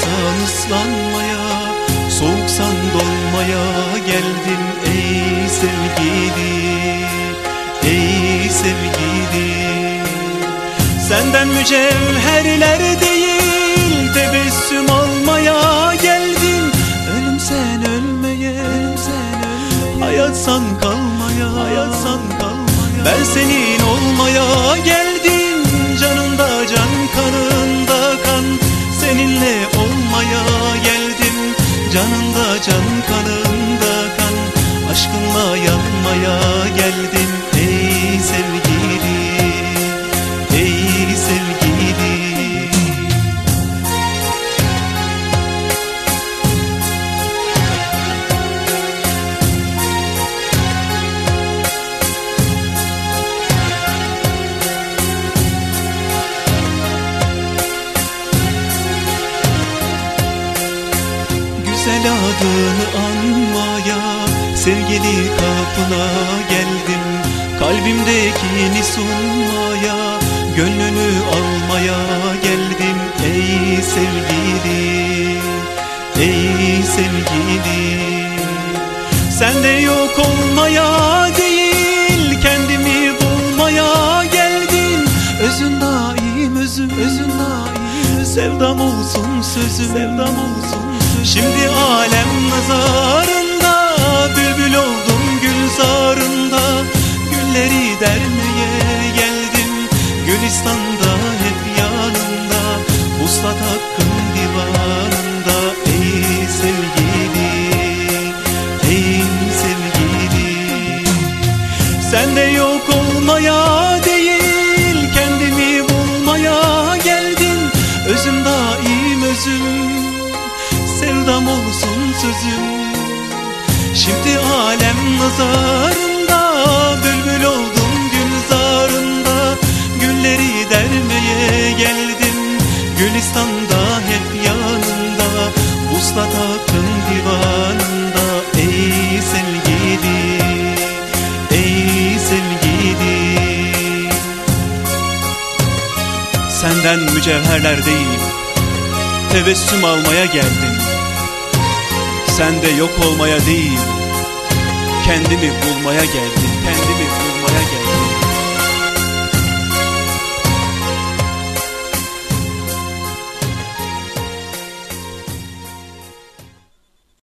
Yağmurumsan ıslanmaya Soğuksan dolmaya geldin Ey sevgili Ey sevgili. Senden mücevherler değil Tebessüm almaya geldin. Ölüm sen ölmeye, ölüm sen ölmeye. Hayatsan kalmaya, hayatsan kalmaya. Ben senin olmaya geldim can kanında kan. Aşkınla yanmaya geldim Ey sevgili Güzel adını anmaya Sevgili kapına geldim. Kalbimdekini sunmaya Gönlünü almaya geldim. Ey sevgili Ey sevgili. Sen de yok olmaya değil Kendimi bulmaya geldim. Özün daim özüm Özün daim. Sevdam olsun sözüm Sevdam olsun Şimdi alem nazarında Bülbül oldum gülzarında Gülleri dermeye geldim Gülistan'da hep yanında Vuslat hakkın divanında Ey sevgili Ey sevgili. Sen de yok olmaya sözüm. Şimdi alem nazarında Bülbül oldum gülzarında Gülleri dermeye geldim Gülistan'da hep yanında Vuslat hakkın divanında Ey sevgili Ey sevgili. Senden mücevherler değil Tebessüm almaya geldim Sen de yok olmaya değil Kendimi bulmaya geldim Kendimi bulmaya geldim